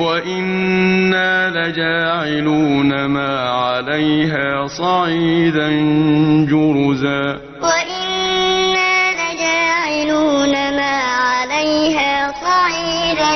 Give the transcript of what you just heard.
وَإِنَّا لَجَاعِلُونَ مَا عَلَيْهَا صَعِيدًا جُرُزًا وَإِنَّا لَجَاعِلُونَ مَا عَلَيْهَا صَعِيدًا